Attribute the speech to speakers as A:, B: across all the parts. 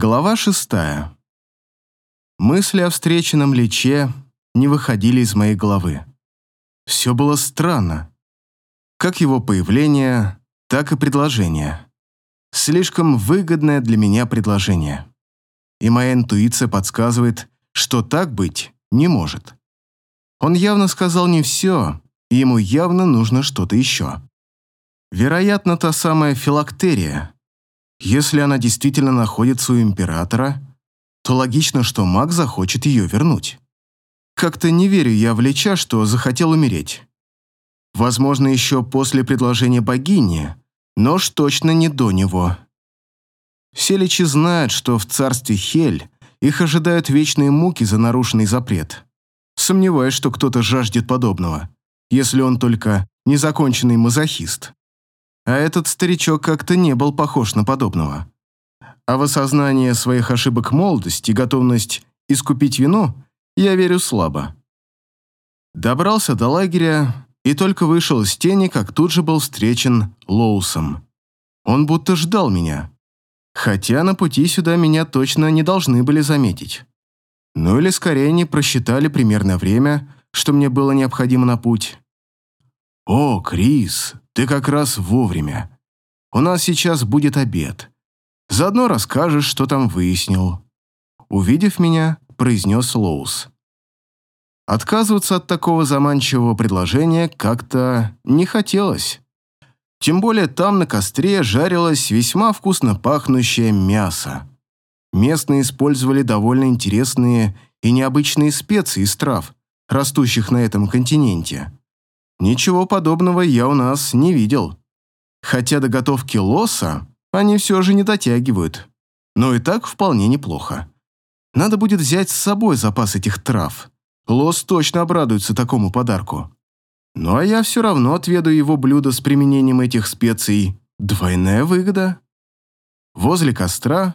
A: Глава шестая. Мысли о встреченном Личе не выходили из моей головы. Все было странно. Как его появление, так и предложение. Слишком выгодное для меня предложение. И моя интуиция подсказывает, что так быть не может. Он явно сказал не все, и ему явно нужно что-то еще. Вероятно, та самая филактерия. Если она действительно находится у императора, то логично, что маг захочет ее вернуть. Как-то не верю я в Лича, что захотел умереть. Возможно, еще после предложения богини, но уж точно не до него. Все личи знают, что в царстве Хель их ожидают вечные муки за нарушенный запрет. Сомневаюсь, что кто-то жаждет подобного, если он только незаконченный мазохист. А этот старичок как-то не был похож на подобного. А в осознание своих ошибок молодости и готовность искупить вину я верю слабо. Добрался до лагеря и только вышел из тени, как тут же был встречен Лоусом. Он будто ждал меня. Хотя на пути сюда меня точно не должны были заметить. Ну или скорее не просчитали примерное время, что мне было необходимо на путь. «О, Крис, ты как раз вовремя. У нас сейчас будет обед. Заодно расскажешь, что там выяснил». Увидев меня, произнес Лоус. Отказываться от такого заманчивого предложения как-то не хотелось. Тем более там на костре жарилось весьма вкусно пахнущее мясо. Местные использовали довольно интересные и необычные специи из трав, растущих на этом континенте. Ничего подобного я у нас не видел. Хотя до готовки лоса они все же не дотягивают. Но и так вполне неплохо. Надо будет взять с собой запас этих трав. Лос точно обрадуется такому подарку. Ну а я все равно отведу его блюдо с применением этих специй. Двойная выгода. Возле костра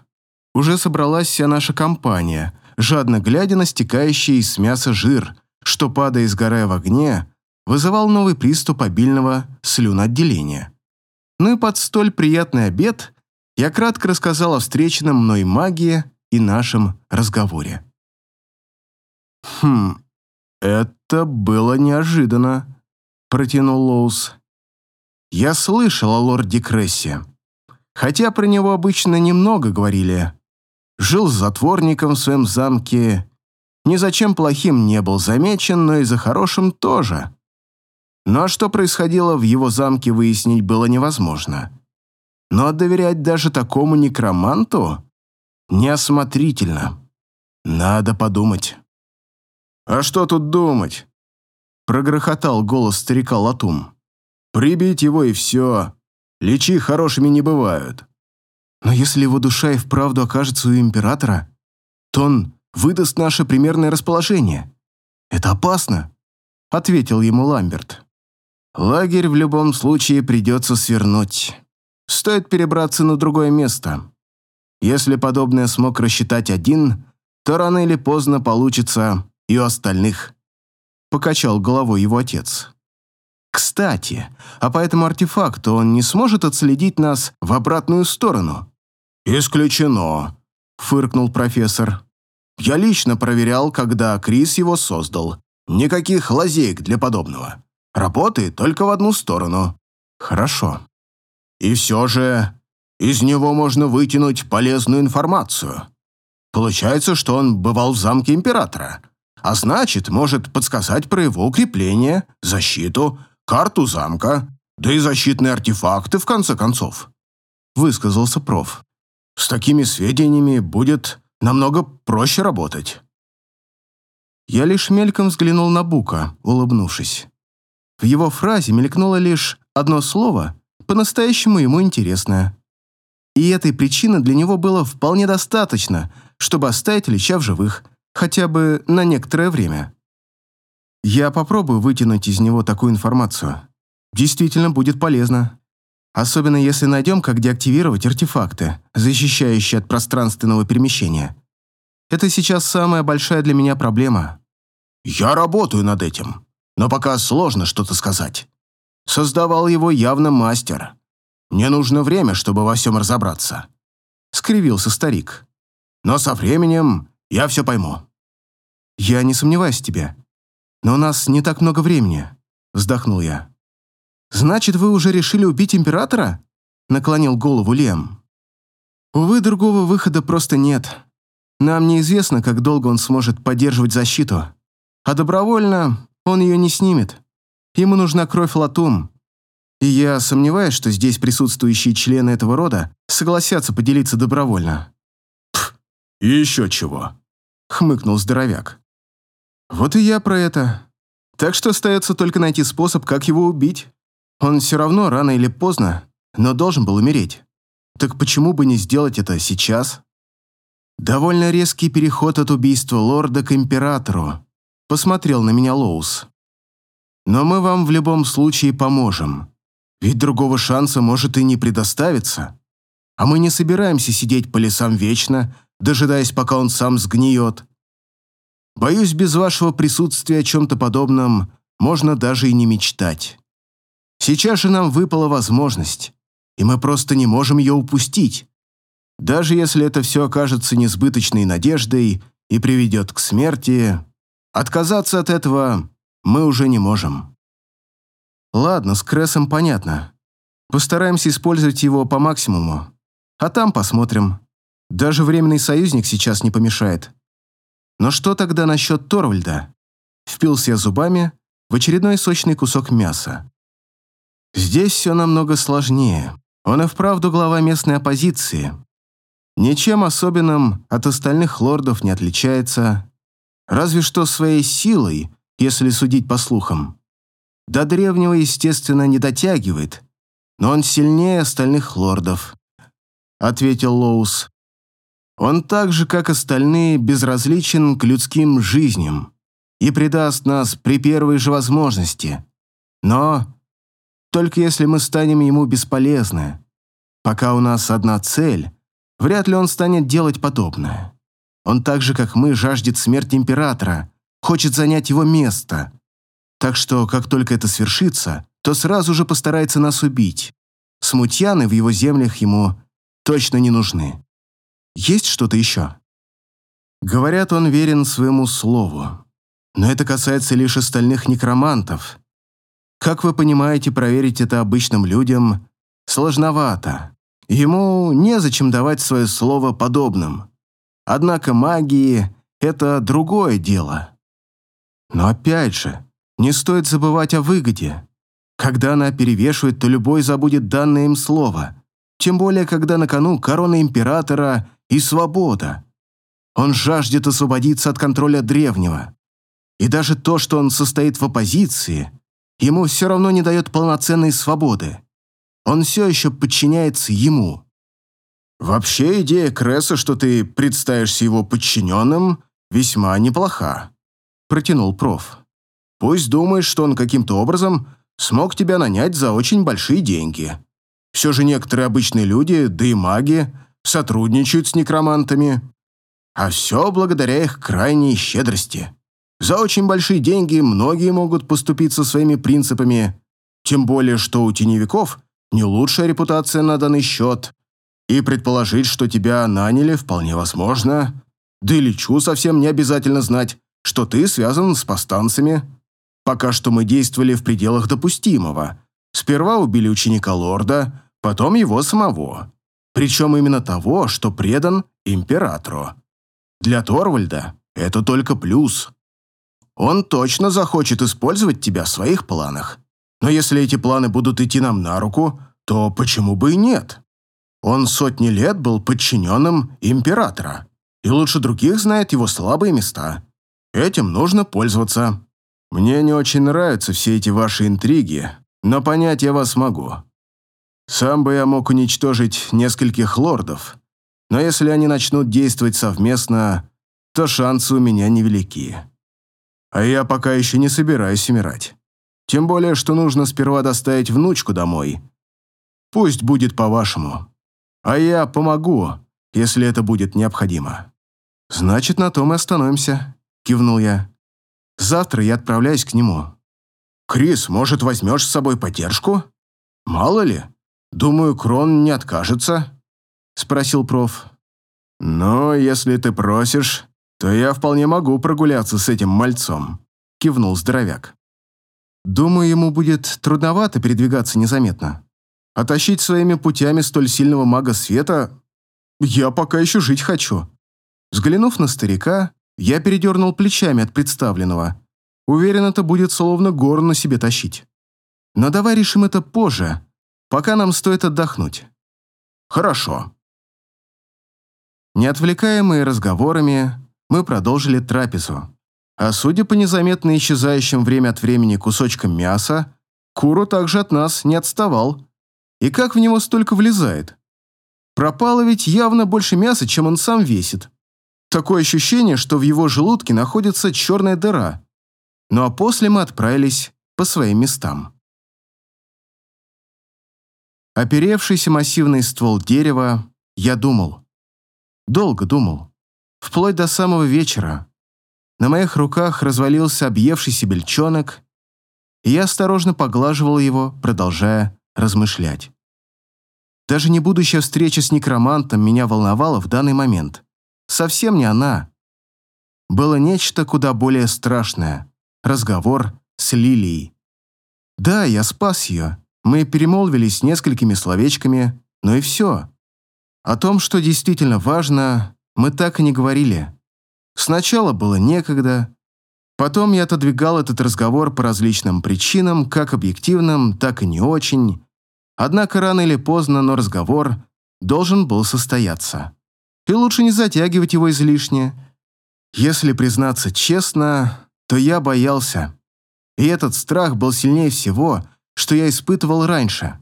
A: уже собралась вся наша компания, жадно глядя на стекающий из мяса жир, что, падая и сгорая в огне, вызывал новый приступ обильного слюноотделения. Ну и под столь приятный обед я кратко рассказал о встреченном мной магии и нашем разговоре. «Хм, это было неожиданно», — протянул Лоус. «Я слышал о лорде Крессе, хотя про него обычно немного говорили. Жил с затворником в своем замке, ни за чем плохим не был замечен, но и за хорошим тоже. А что происходило в его замке, выяснить было невозможно. Но доверять даже такому некроманту неосмотрительно. Надо подумать. «А что тут думать?» Прогрохотал голос старика Латум. «Прибить его и все. Лечи хорошими не бывают». «Но если его душа и вправду окажется у императора, то он выдаст наше примерное расположение. Это опасно», — ответил ему Ламберт. Лагерь в любом случае придется свернуть. Стоит перебраться на другое место. Если подобное смог рассчитать один, то рано или поздно получится и у остальных. Покачал головой его отец. Кстати, а по этому артефакту он не сможет отследить нас в обратную сторону? Исключено, фыркнул профессор. Я лично проверял, когда Крис его создал. Никаких лазеек для подобного. Работает только в одну сторону. Хорошо. И все же из него можно вытянуть полезную информацию. Получается, что он бывал в замке императора, а значит, может подсказать про его укрепление, защиту, карту замка, да и защитные артефакты, в конце концов. Высказался проф. С такими сведениями будет намного проще работать. Я лишь мельком взглянул на Бука, улыбнувшись. В его фразе мелькнуло лишь одно слово, по-настоящему ему интересное. И этой причины для него было вполне достаточно, чтобы оставить Ильича в живых, хотя бы на некоторое время. Я попробую вытянуть из него такую информацию. Действительно будет полезно. Особенно если найдем, как деактивировать артефакты, защищающие от пространственного перемещения. Это сейчас самая большая для меня проблема. «Я работаю над этим», но пока сложно что-то сказать. Создавал его явно мастер. Мне нужно время, чтобы во всем разобраться. Скривился старик. но со временем я все пойму».
B: «Я не сомневаюсь в тебе. Но у нас не так много времени», — вздохнул я. «Значит, вы уже решили убить императора?» — наклонил голову Лем. «Увы, другого выхода просто нет. Нам неизвестно, как долго он сможет поддерживать защиту. А добровольно он ее не снимет. Ему нужна кровь Латум. И я сомневаюсь, что здесь присутствующие члены этого рода согласятся поделиться добровольно.
A: «Пф, и еще чего?» — хмыкнул здоровяк.
B: «Вот и я про это. Так что остается только найти способ, как его убить. Он все равно, рано или поздно, но должен был умереть. Так почему бы не сделать это сейчас?» Довольно резкий переход от убийства лорда к императору. Посмотрел на меня Лоус. Но мы вам в любом случае поможем. Ведь другого шанса может и не предоставиться. А мы не собираемся сидеть по лесам вечно, дожидаясь, пока он сам сгниет. Боюсь, без вашего присутствия о чем-то подобном можно даже и не мечтать. Сейчас же нам выпала возможность, и мы просто не можем ее упустить. Даже если это все окажется несбыточной надеждой и приведет к смерти, отказаться от этого мы уже не можем. Ладно, с Крессом понятно. Постараемся использовать его по максимуму. А там посмотрим. Даже временный союзник сейчас не помешает. Но что тогда насчет Торвальда? Впился зубами в очередной сочный кусок мяса. Здесь все намного сложнее. Он и вправду глава местной оппозиции. Ничем особенным от остальных лордов не отличается. Разве что своей силой если судить по слухам. До древнего, естественно, не дотягивает, но он сильнее остальных лордов», — ответил Лоус. «Он так же, как остальные, безразличен к людским жизням и предаст нас при первой же возможности. Но только если мы станем ему бесполезны. Пока у нас одна цель, вряд ли он станет делать подобное. Он так же, как мы, жаждет смерти императора, хочет занять его место. Так что, как только это свершится, то сразу же постарается нас убить. Смутьяны в его землях ему точно не нужны. Есть что-то еще? Говорят, он верен своему слову. Но это касается лишь остальных некромантов. Как вы понимаете, проверить это обычным людям сложновато. Ему незачем давать свое слово подобным. Однако магии — это другое дело. Но опять же, не стоит забывать о выгоде. Когда она перевешивает, то любой забудет данное им слово. Тем более, когда на кону корона императора и свобода. Он жаждет освободиться от контроля древнего. И даже то, что он состоит в оппозиции, ему все равно не дает полноценной свободы. Он все еще подчиняется ему. Вообще идея Кресса, что ты представишься его подчиненным, весьма неплоха протянул проф. «Пусть думаешь, что он каким-то образом смог тебя нанять за очень большие деньги. Все же некоторые обычные люди, да и маги, сотрудничают с некромантами. А все благодаря их крайней щедрости. За очень большие деньги многие могут поступиться своими принципами, тем более что у теневиков не лучшая репутация на данный счет, и предположить, что тебя наняли, вполне возможно. Да и лечу совсем не обязательно знать, что ты связан с повстанцами. Пока что мы действовали в пределах допустимого. Сперва убили ученика лорда, потом его самого. Причем именно того, что предан императору. Для Торвальда это только плюс. Он точно захочет использовать тебя в своих планах. Но если эти планы будут идти нам на руку, то почему бы и нет? Он сотни лет был подчиненным императора, и лучше других знает его слабые места. Этим нужно пользоваться. Мне не очень нравятся все эти ваши интриги, но понять я вас могу. Сам бы я мог уничтожить нескольких лордов, но если они начнут действовать совместно, то шансы у меня невелики. А я пока еще не собираюсь умирать. Тем более, что нужно сперва доставить внучку домой. Пусть будет по-вашему. А я помогу, если это будет необходимо. Значит, на том и остановимся кивнул я. Завтра я отправляюсь к нему. Крис, может, возьмешь с собой поддержку? Мало ли. Думаю, Крон не откажется, спросил проф. «Но если ты просишь, то я вполне могу прогуляться с этим мальцом», — кивнул здоровяк.
A: «Думаю, ему будет трудновато передвигаться незаметно. А тащить своими путями столь сильного мага света я пока еще жить хочу». Взглянув на старика, я передернул плечами от представленного. Уверен, это будет словно гору на себе тащить. Но давай решим это позже, пока нам стоит отдохнуть.
B: Хорошо.
A: Не отвлекаемые разговорами, мы продолжили трапезу. А судя по незаметно исчезающим время от времени кусочкам мяса, Куру также от нас не отставал. И как в него столько влезает? Пропало ведь явно больше мяса, чем он сам весит. Такое ощущение, что в его желудке находится черная дыра. Ну а после мы отправились по своим местам. Оперевшийся массивный ствол дерева, я думал. Долго думал. Вплоть до самого вечера. На моих руках развалился объевшийся бельчонок, и я осторожно поглаживал его, продолжая размышлять. Даже не будущая встреча с некромантом меня волновала в данный момент. Совсем не она. Было нечто куда более страшное. Разговор с Лилией. Да, я спас ее. Мы перемолвились несколькими словечками, но и все. О том, что действительно важно, мы так и не говорили. Сначала было некогда, потом я отодвигал этот разговор по различным причинам, как объективным, так и не очень. Однако рано или поздно, но разговор должен был состояться. И лучше не затягивать его излишне. Если признаться честно, то я боялся. И этот страх был сильнее всего, что я испытывал раньше.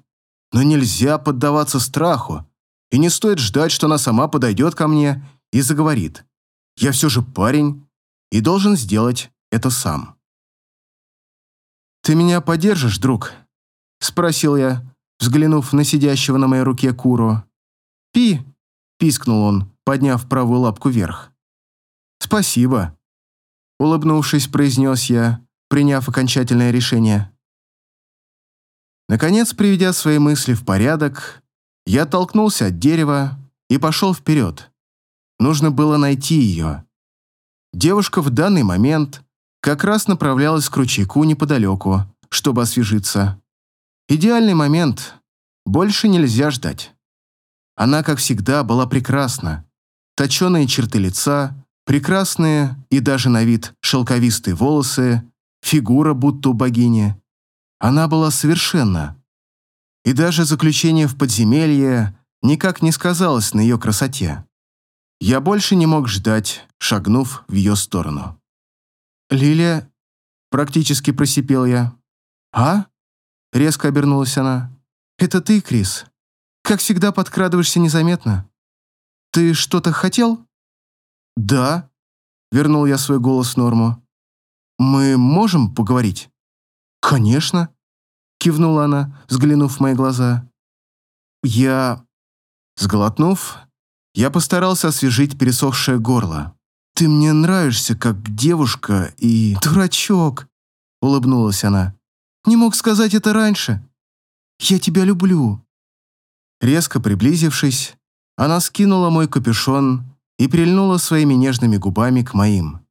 A: Но нельзя поддаваться страху, и не стоит ждать, что она сама подойдет ко мне и заговорит. Я все же парень и должен сделать это сам. «Ты меня поддержишь, друг?» — спросил я, взглянув на сидящего на моей руке Куру. «Пи!» — пискнул он, подняв правую лапку вверх. «Спасибо!» — улыбнувшись, произнес я, приняв окончательное решение. Наконец, приведя свои мысли в порядок, я толкнулся от дерева и пошел вперед. Нужно было найти ее. Девушка в данный момент как раз направлялась к ручейку неподалеку, чтобы освежиться. Идеальный момент. Больше нельзя ждать. Она, как всегда, была прекрасна. Точеные черты лица, прекрасные и даже на вид шелковистые волосы, фигура будто у богини. Она была совершенна. И даже заключение в подземелье никак не сказалось на ее красоте. Я больше не мог ждать, шагнув в ее сторону. «Лилия?» – практически просипел я. «А?» – резко обернулась она. «Это ты, Крис. Как всегда подкрадываешься незаметно. Ты что-то хотел?» «Да», – вернул я свой голос в норму. «Мы можем поговорить?» «Конечно», – кивнула она, взглянув в мои глаза. «Я...» Сглотнув, я постарался освежить пересохшее горло. «Ты мне нравишься, как девушка и...» «Дурачок!» — улыбнулась она. «Не мог сказать это раньше. Я тебя люблю». Резко приблизившись, она скинула мой капюшон и прильнула своими нежными губами к моим.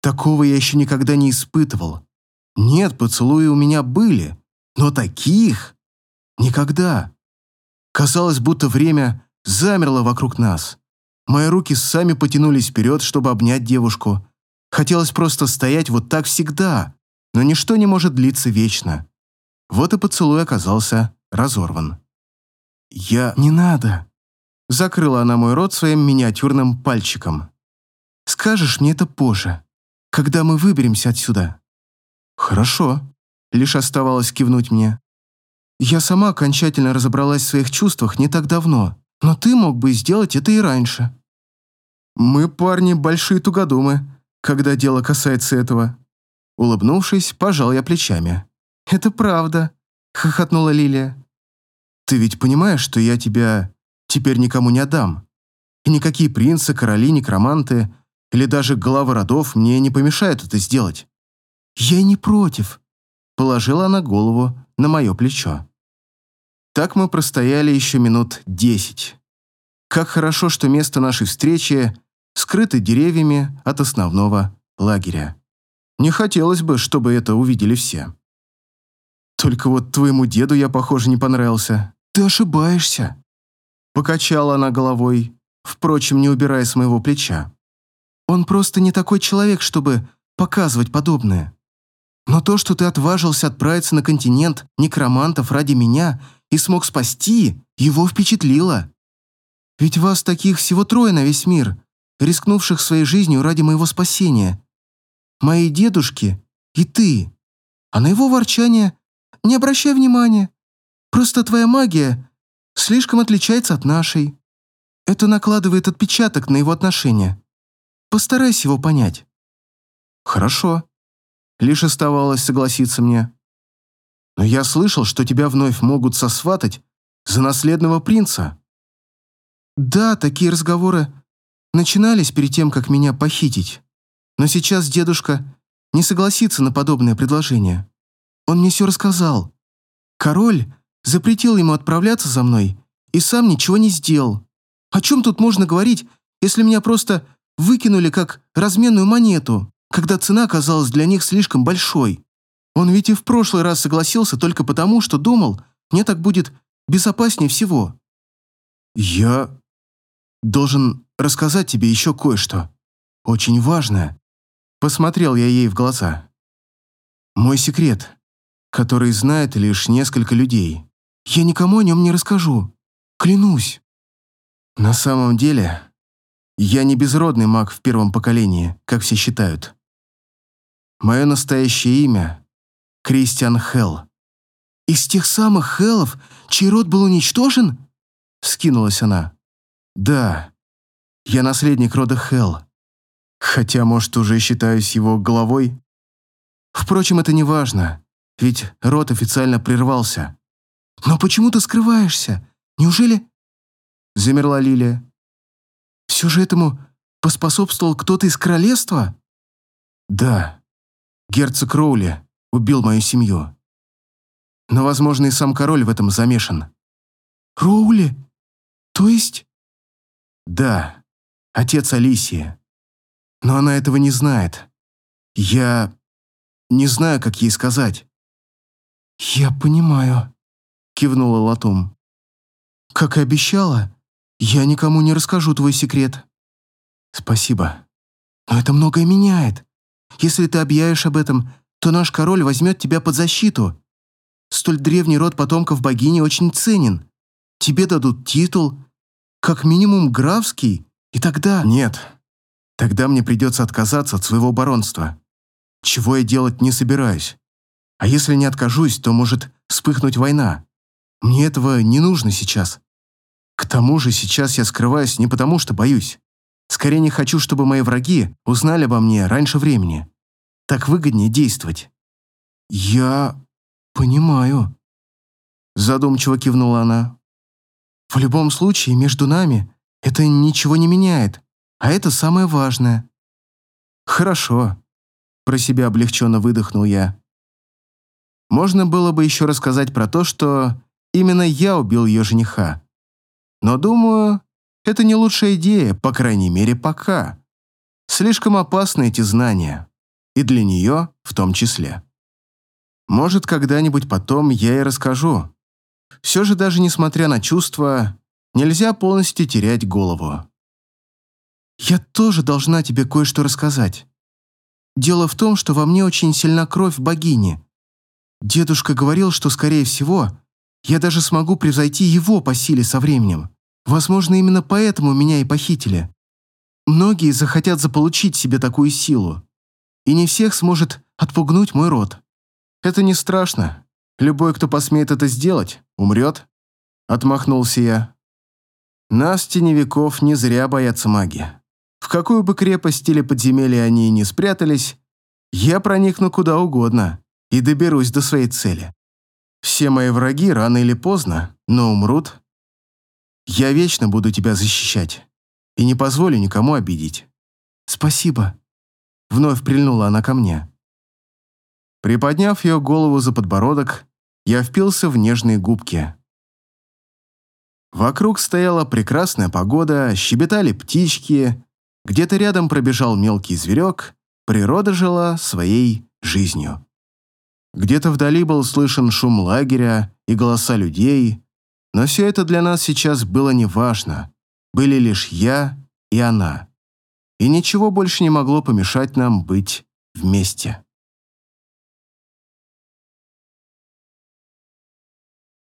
A: Такого я еще никогда не испытывал. Нет, поцелуи у меня были, но таких никогда. Казалось, будто время замерло вокруг нас. Мои руки сами потянулись вперед, чтобы обнять девушку. Хотелось просто стоять вот так всегда, но ничто не может длиться вечно. Вот и поцелуй оказался разорван. «Я... не надо!» Закрыла она мой рот своим миниатюрным пальчиком. «Скажешь мне это позже, когда мы выберемся отсюда». «Хорошо», — лишь оставалось кивнуть мне. «Я сама окончательно разобралась в своих чувствах не так давно. Но ты мог бы сделать это и раньше. Мы, парни, большие тугодумы, когда дело касается этого. Улыбнувшись, пожал я плечами. Это правда, хохотнула Лилия. Ты ведь понимаешь, что я тебя теперь никому не отдам? И никакие принцы, короли, некроманты или даже главы родов мне не помешают это сделать. Я и не против. Положила она голову на мое плечо. Так мы простояли еще минут десять. Как хорошо, что место нашей встречи скрыто деревьями от основного лагеря. Не хотелось бы, чтобы это увидели все. Только вот твоему деду я, похоже, не понравился. Ты ошибаешься. Покачала она головой, впрочем, не убирая с моего плеча. Он просто не такой человек, чтобы показывать подобное. Но то, что ты отважился отправиться на континент некромантов ради меня и смог спасти, его впечатлило. Ведь вас таких всего трое на весь мир, рискнувших своей жизнью ради моего спасения. Мои дедушки и ты. А на его ворчание не обращай внимания. Просто твоя магия слишком отличается от нашей. Это накладывает отпечаток на его отношения. Постарайся его понять. Хорошо. Лишь оставалось согласиться мне. Но я слышал, что тебя вновь могут сосватать за наследного принца. Да, такие разговоры начинались перед тем, как меня похитить. Но сейчас дедушка не согласится на подобное предложение. Он мне все рассказал. Король запретил ему отправляться за мной и сам ничего не сделал. О чем тут можно говорить, если меня просто выкинули как разменную монету, когда цена оказалась для них слишком большой? Он ведь и в прошлый раз согласился только потому, что думал, мне так будет безопаснее всего. Я должен рассказать тебе еще кое-что. Очень важное. Посмотрел я ей в глаза. Мой секрет, который знает лишь несколько людей. Я никому о нем не расскажу. Клянусь. На самом деле, я не безродный маг в первом поколении, как все считают. Мое настоящее имя — Кристиан Хелл. «Из тех самых Хеллов, чей род был уничтожен?» — скинулась она. «Да, я наследник рода Хелл. Хотя, может, уже считаюсь его главой. Впрочем, это не важно, ведь род официально прервался. Но почему ты скрываешься? Неужели... Замерла Лилия. Все же этому поспособствовал кто-то из королевства? Да. Герцог Роули убил мою семью. Но, возможно, и сам король в этом замешан. Роули? То есть... Да, отец Алисии. Но она этого не знает. Я не знаю, как ей сказать. «Я понимаю», — кивнула Латум. «Как и обещала, я никому не расскажу твой секрет». «Спасибо. Но это многое меняет. Если ты объявишь об этом, то наш король возьмет тебя под защиту. Столь древний род потомков богини очень ценен. Тебе дадут титул, как минимум графский, и тогда...» «Нет, Тогда мне придется отказаться от своего баронства. Чего я делать не собираюсь. А если не откажусь, то может вспыхнуть война. Мне этого не нужно сейчас. К тому же сейчас я скрываюсь не потому, что боюсь. Скорее не хочу, чтобы мои враги узнали обо мне раньше времени. Так выгоднее действовать. Я понимаю. Задумчиво кивнула она. В любом случае, между нами это ничего не меняет. А это самое важное. Хорошо. Про себя облегченно выдохнул я. Можно было бы еще рассказать про то, что именно я убил ее жениха. Но, думаю, это не лучшая идея, по крайней мере, пока. Слишком опасны эти знания. И для нее в том числе. Может, когда-нибудь потом я и расскажу. Все же даже несмотря на чувства, нельзя полностью терять голову. «Я тоже должна тебе кое-что рассказать. Дело в том, что во мне очень сильна кровь богини. Дедушка говорил, что, скорее всего, я даже смогу превзойти его по силе со временем. Возможно, именно поэтому меня и похитили. Многие захотят заполучить себе такую силу. И не всех сможет отпугнуть мой род. Это не страшно. Любой, кто посмеет это сделать, умрет. Отмахнулся я. Нас, теневиков, не зря боятся маги. Какую бы крепость или подземелье они ни спрятались, я проникну куда угодно и доберусь до своей цели. Все мои враги рано или поздно, но умрут. Я вечно буду тебя защищать и не позволю никому обидеть. Спасибо. Вновь прильнула она ко мне. Приподняв ее голову за подбородок, я впился в нежные губки. Вокруг стояла прекрасная погода, щебетали птички, где-то рядом пробежал мелкий зверек, природа жила своей жизнью. Где-то вдали был слышен шум лагеря и голоса людей, но все это для нас сейчас было неважно. Были лишь я и она. И ничего больше не могло помешать нам быть вместе.